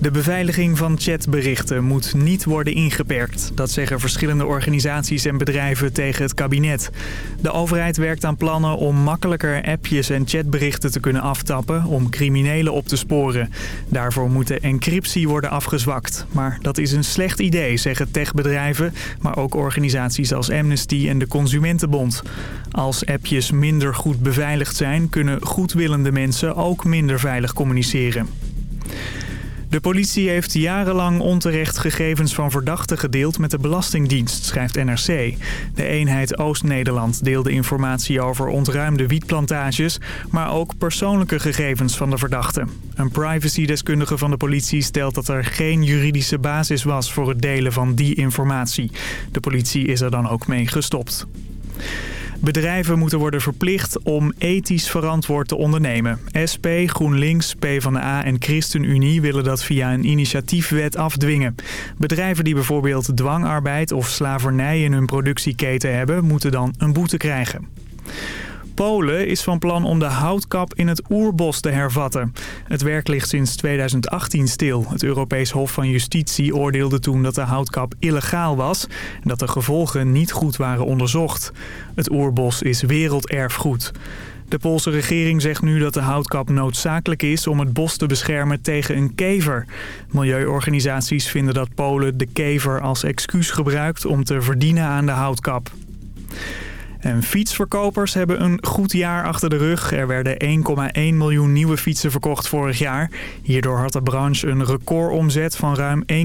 De beveiliging van chatberichten moet niet worden ingeperkt. Dat zeggen verschillende organisaties en bedrijven tegen het kabinet. De overheid werkt aan plannen om makkelijker appjes en chatberichten te kunnen aftappen... om criminelen op te sporen. Daarvoor moet de encryptie worden afgezwakt. Maar dat is een slecht idee, zeggen techbedrijven... maar ook organisaties als Amnesty en de Consumentenbond. Als appjes minder goed beveiligd zijn... kunnen goedwillende mensen ook minder veilig communiceren. De politie heeft jarenlang onterecht gegevens van verdachten gedeeld met de Belastingdienst, schrijft NRC. De eenheid Oost-Nederland deelde informatie over ontruimde wietplantages, maar ook persoonlijke gegevens van de verdachten. Een privacydeskundige van de politie stelt dat er geen juridische basis was voor het delen van die informatie. De politie is er dan ook mee gestopt. Bedrijven moeten worden verplicht om ethisch verantwoord te ondernemen. SP, GroenLinks, PvdA en ChristenUnie willen dat via een initiatiefwet afdwingen. Bedrijven die bijvoorbeeld dwangarbeid of slavernij in hun productieketen hebben... moeten dan een boete krijgen. Polen is van plan om de houtkap in het oerbos te hervatten. Het werk ligt sinds 2018 stil. Het Europees Hof van Justitie oordeelde toen dat de houtkap illegaal was... en dat de gevolgen niet goed waren onderzocht. Het oerbos is werelderfgoed. De Poolse regering zegt nu dat de houtkap noodzakelijk is om het bos te beschermen tegen een kever. Milieuorganisaties vinden dat Polen de kever als excuus gebruikt om te verdienen aan de houtkap. En fietsverkopers hebben een goed jaar achter de rug. Er werden 1,1 miljoen nieuwe fietsen verkocht vorig jaar. Hierdoor had de branche een recordomzet van ruim 1,6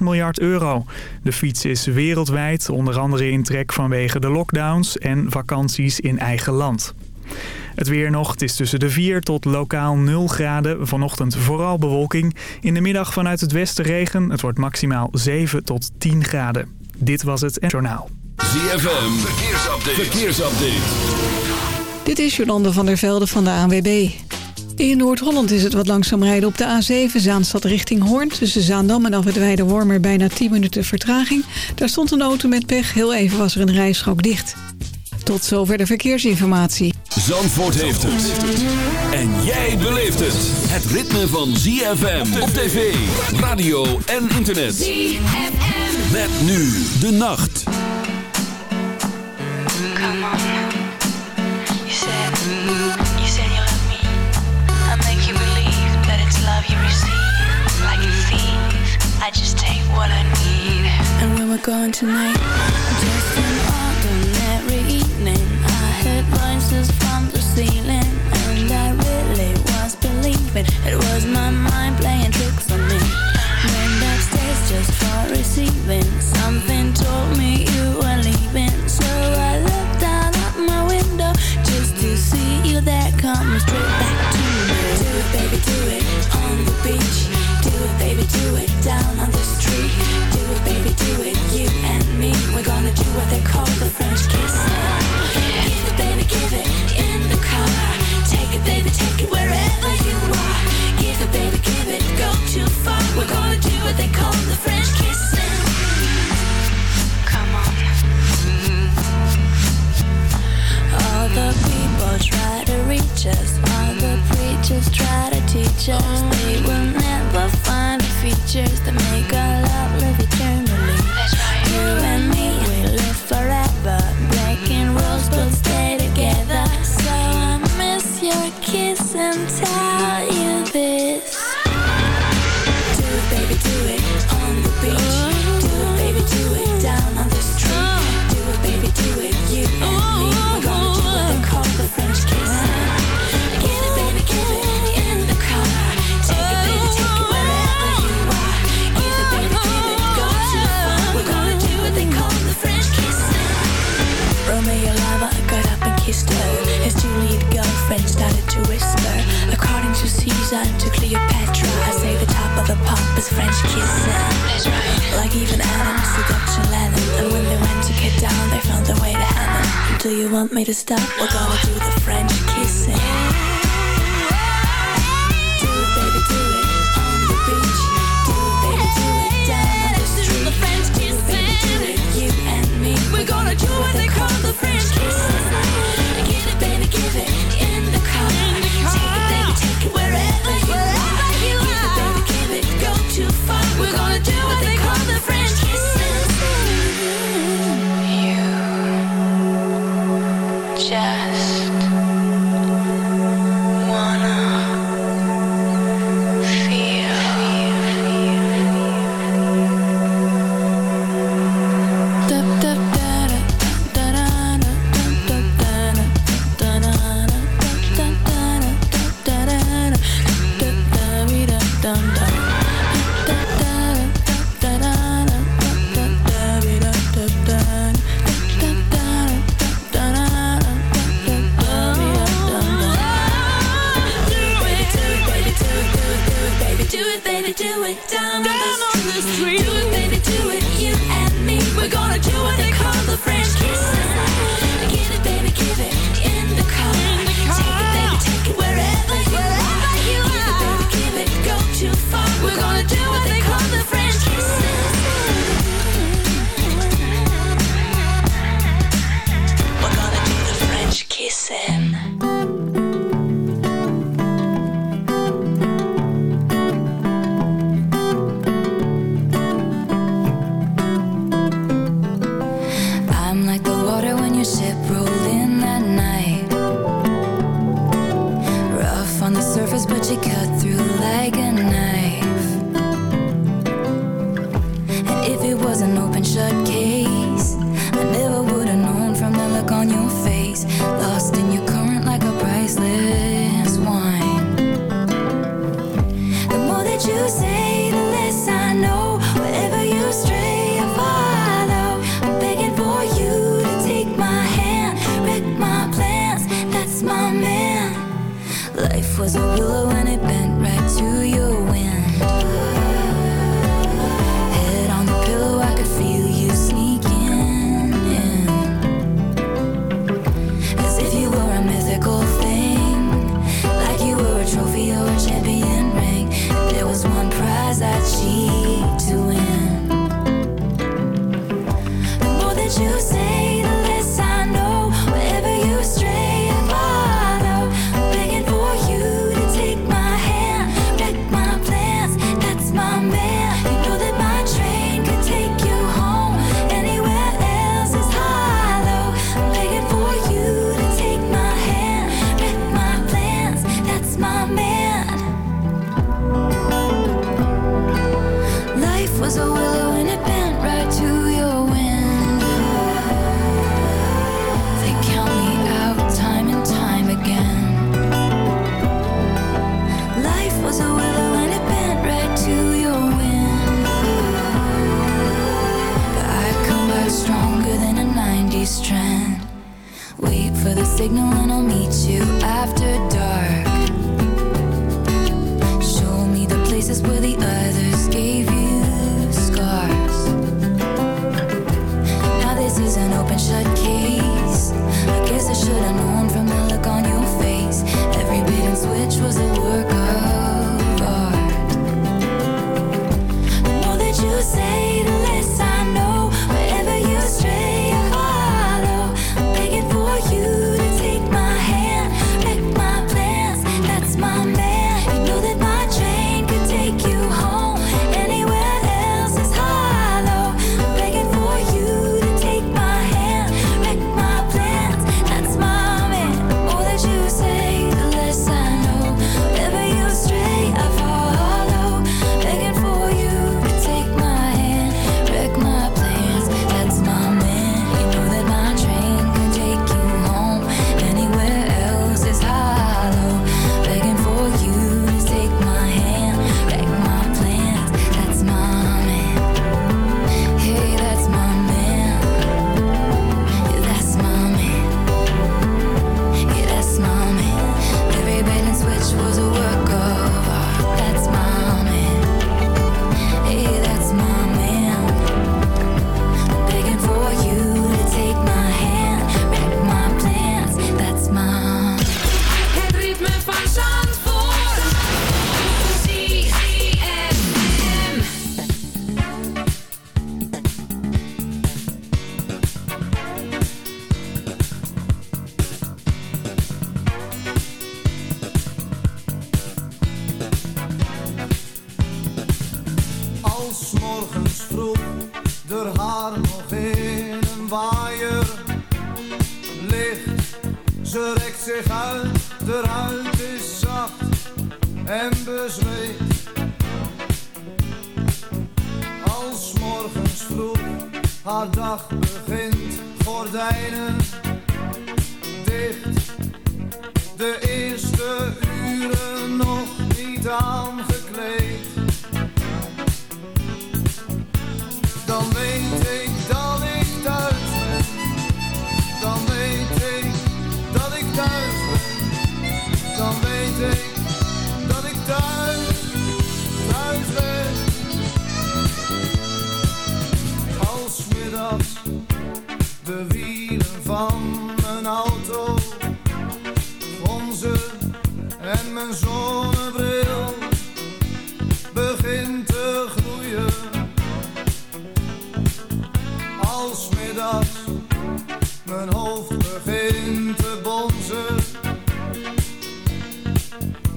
miljard euro. De fiets is wereldwijd, onder andere in trek vanwege de lockdowns en vakanties in eigen land. Het weer nog, het is tussen de 4 tot lokaal 0 graden. Vanochtend vooral bewolking. In de middag vanuit het westen regen. Het wordt maximaal 7 tot 10 graden. Dit was het Journaal. ZFM, verkeersupdate. verkeersupdate. Dit is Jolande van der Velde van de ANWB. In Noord-Holland is het wat langzaam rijden op de A7 Zaanstad richting Hoorn. Tussen Zaandam en Alfred Weidewormer bijna 10 minuten vertraging. Daar stond een auto met pech. Heel even was er een rijstrook dicht. Tot zover de verkeersinformatie. Zandvoort heeft het. En jij beleeft het. Het ritme van ZFM op tv, radio en internet. ZFM. Met nu de nacht. Just take what I need. And when we're gone tonight, just an ordinary evening. I heard voices from the ceiling, and I really was believing it was my mind playing tricks on me. Went upstairs just for receiving. Something told me you were leaving, so I looked out at my window just to see you there coming straight back to me. Do it, baby, do it on the beach. Do it, down on the street. Do it, baby, do it, you and me. We're gonna do what they call the French kiss. Give it, baby, give it in the car. Take it, baby, take it wherever you are. Give it, baby, give it, go too far. We're gonna do what they call the French. Come on. All the people try to reach us. All the preachers try to teach us. They will never find features that want me to stop? We're gonna do the French kissing. Do it, baby, do it on the beach. Do it, baby, do it down on the street. The French kissing. Do it, you and me. We're gonna do what they call the French kissing. what they call the friend.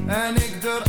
En ik de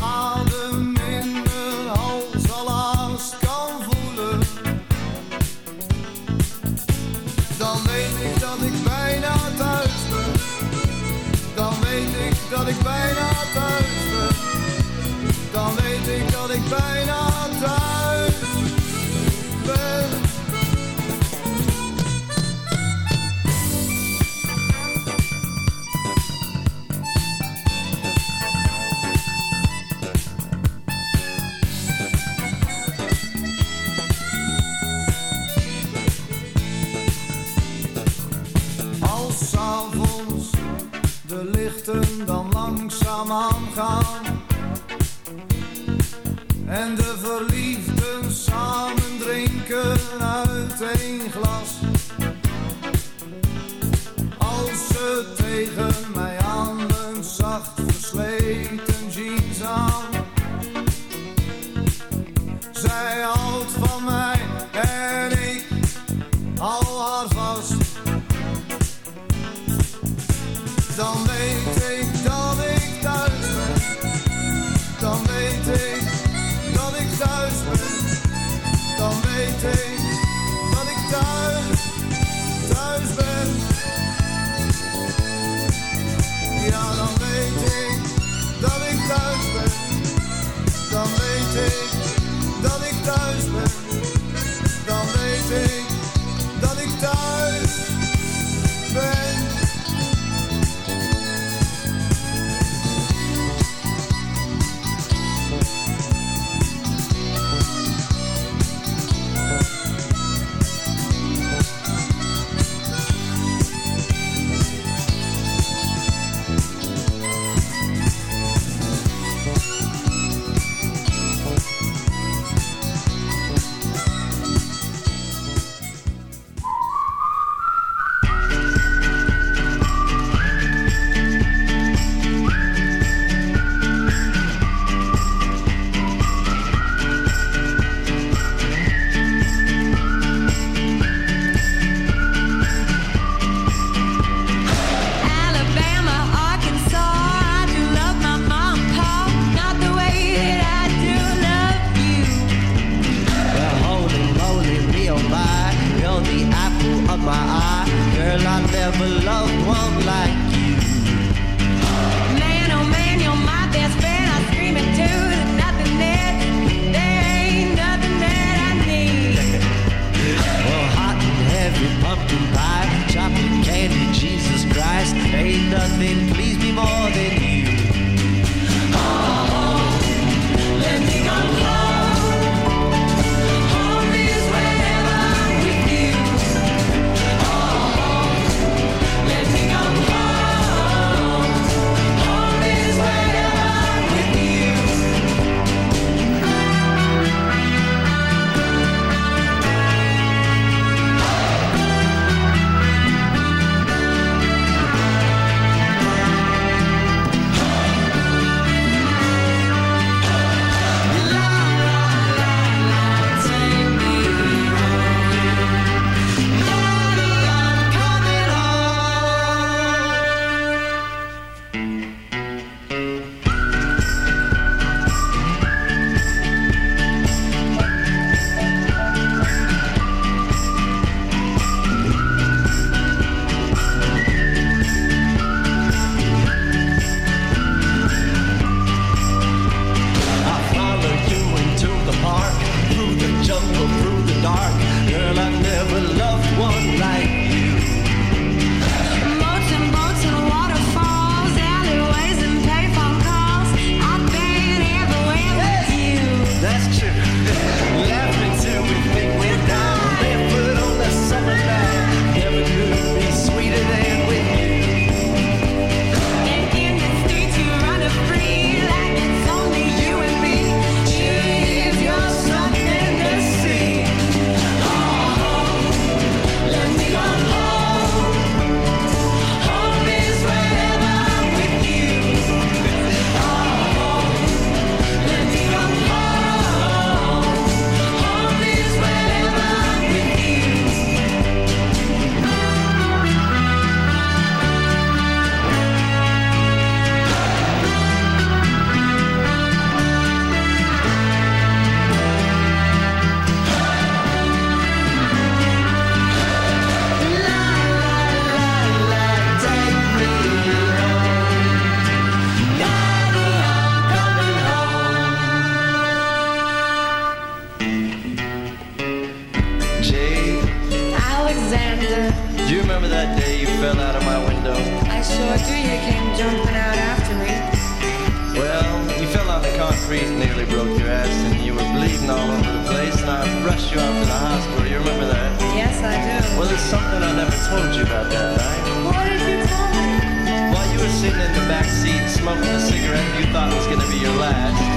something I never told you about that night. What did you tell me? While you were sitting in the back seat smoking a cigarette you thought was gonna be your last.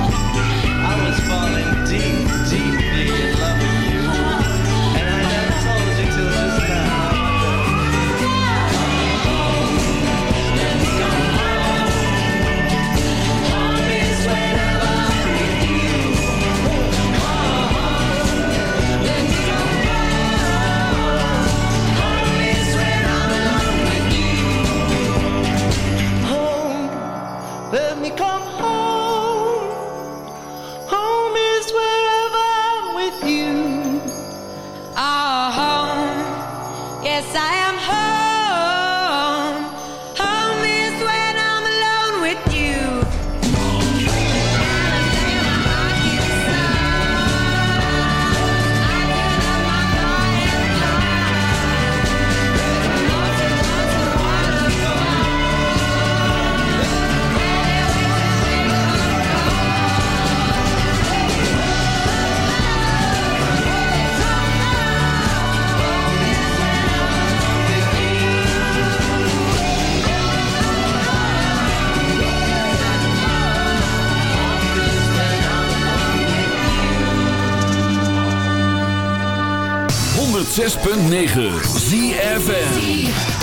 106.9 ZFM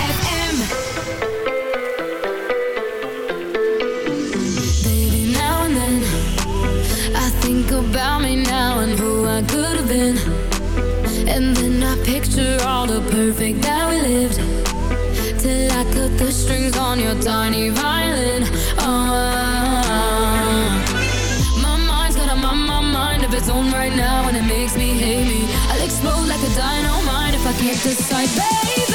about me now and who I could have been. And then I picture all the perfect that we lived. Till I cut the strings on your tiny violin. Oh, my mind's got a my, my mind of its own right now, and it makes me hate me explode like a dynamite if I can't decide, baby.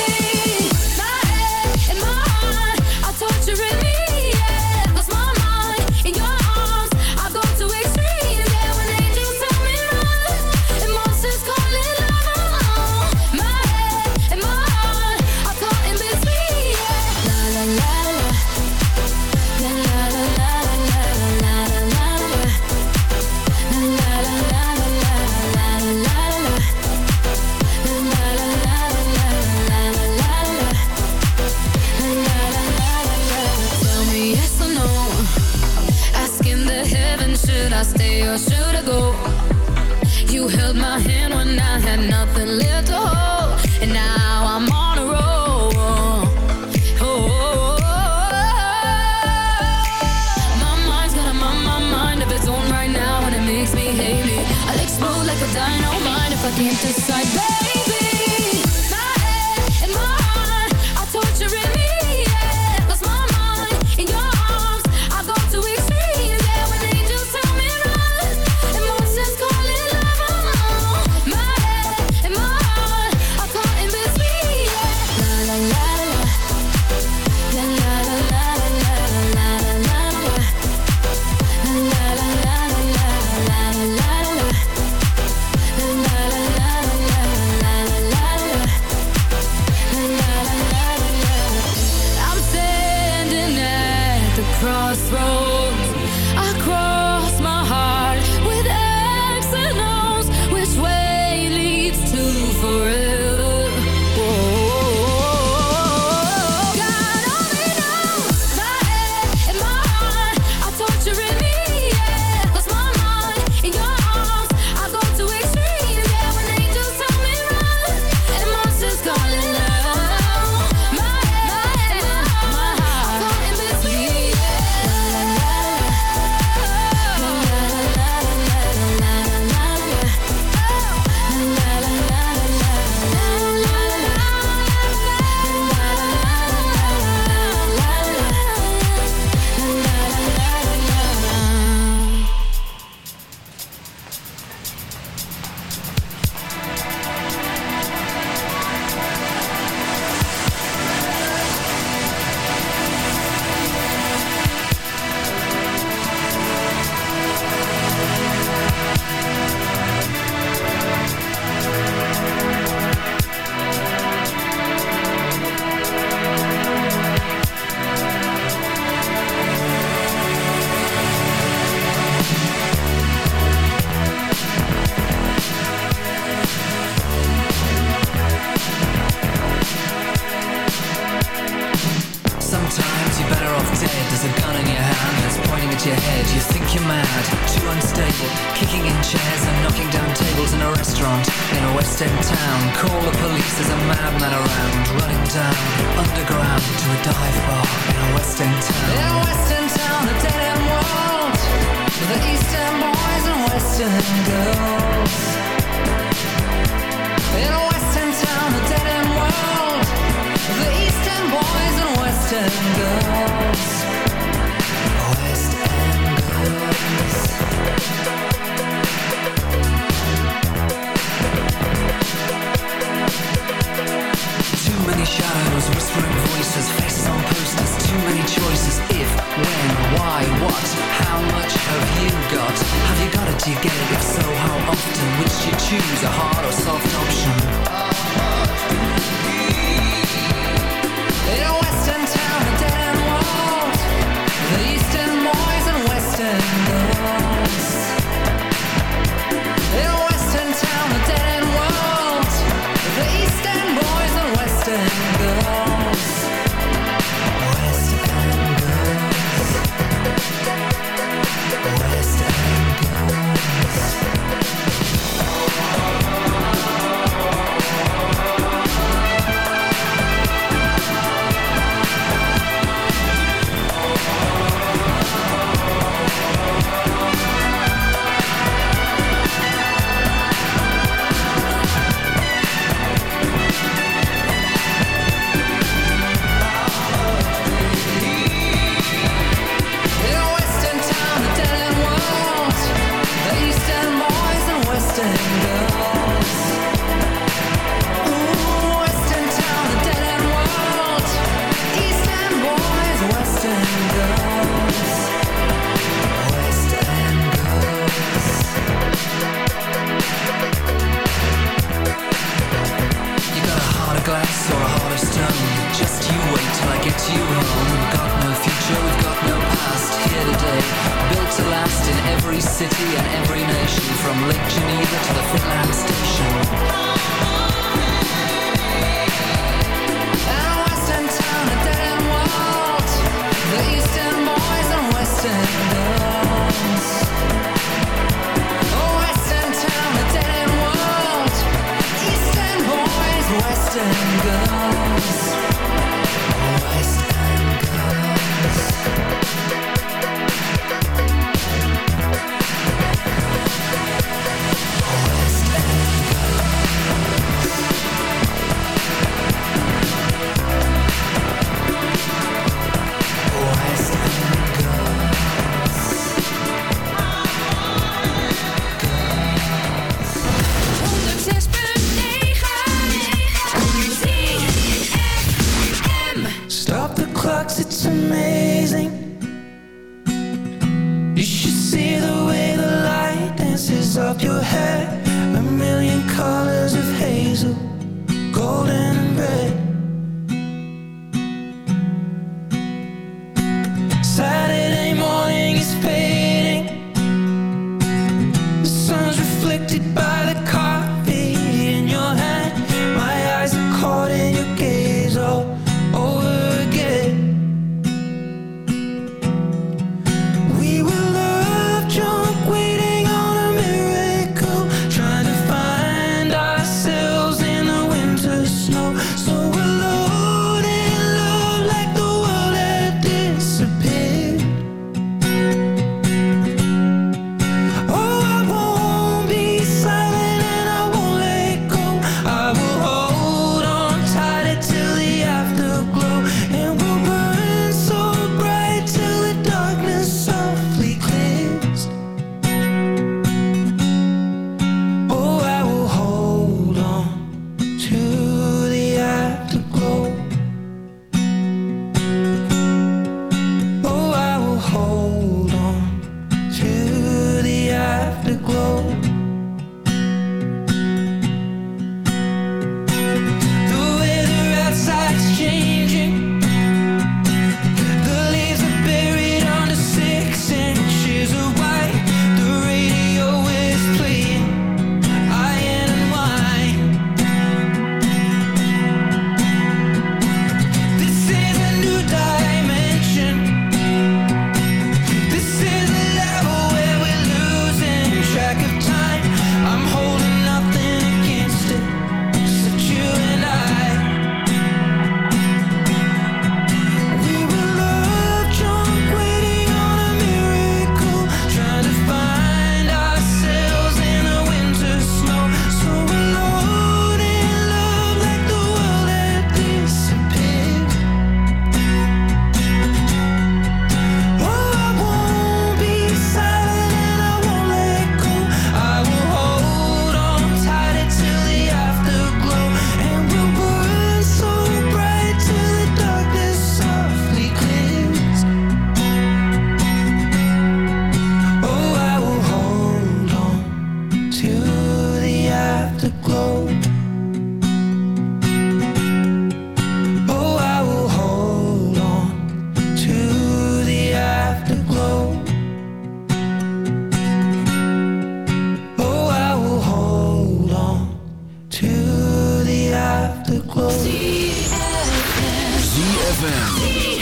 ZFM.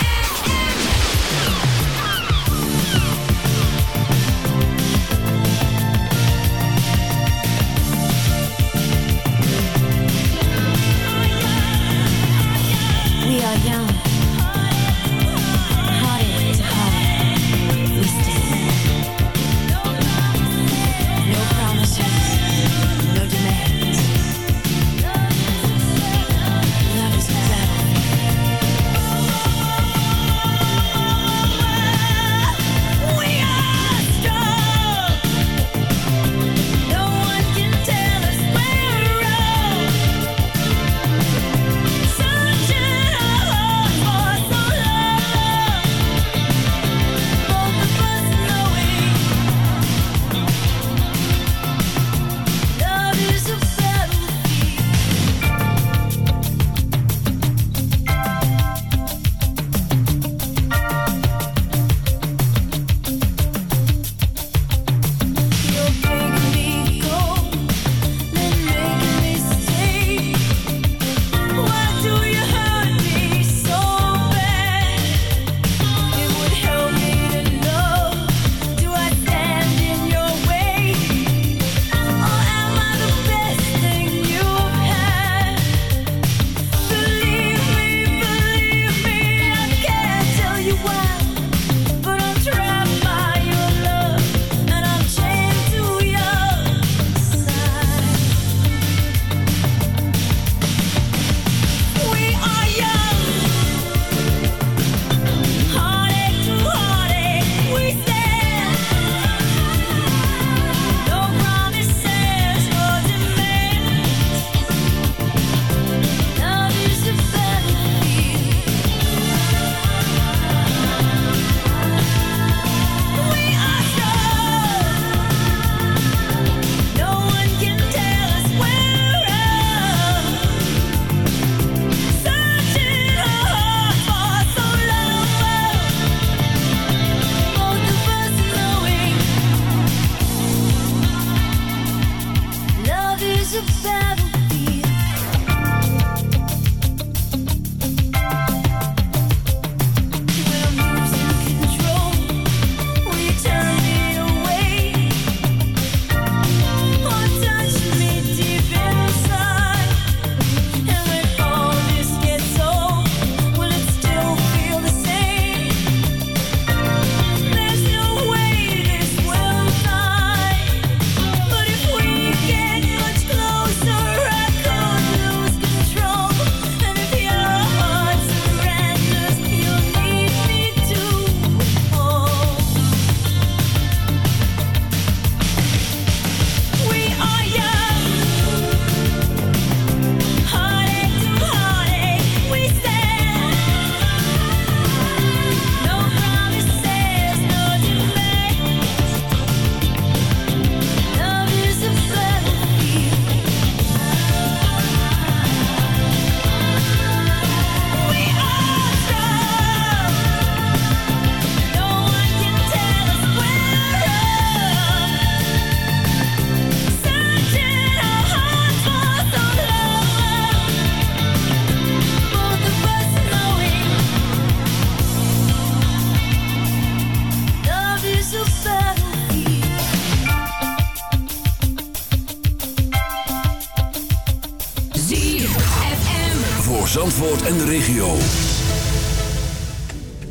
En de regio.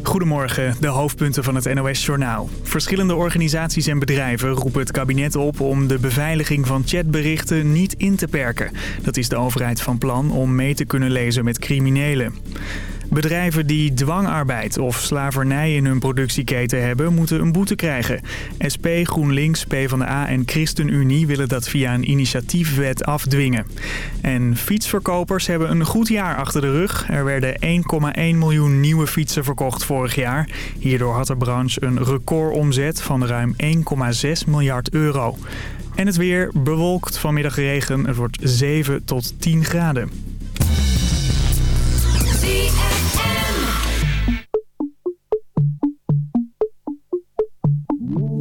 Goedemorgen, de hoofdpunten van het NOS-journaal. Verschillende organisaties en bedrijven roepen het kabinet op om de beveiliging van chatberichten niet in te perken. Dat is de overheid van plan om mee te kunnen lezen met criminelen. Bedrijven die dwangarbeid of slavernij in hun productieketen hebben, moeten een boete krijgen. SP, GroenLinks, PvdA en ChristenUnie willen dat via een initiatiefwet afdwingen. En fietsverkopers hebben een goed jaar achter de rug. Er werden 1,1 miljoen nieuwe fietsen verkocht vorig jaar. Hierdoor had de branche een recordomzet van ruim 1,6 miljard euro. En het weer bewolkt, vanmiddag regen. Het wordt 7 tot 10 graden.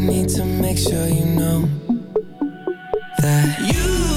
Need to make sure you know that you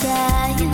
to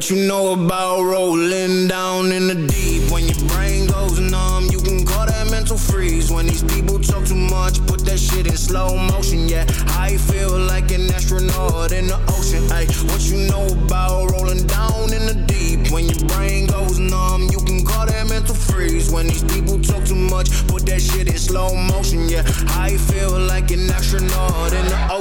What you know about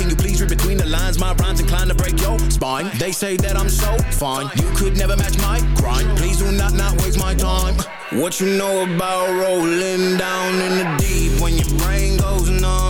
Can you please read between the lines? My rhymes inclined to break your spine. They say that I'm so fine, you could never match my grind. Please do not not waste my time. What you know about rolling down in the deep? When your brain goes numb,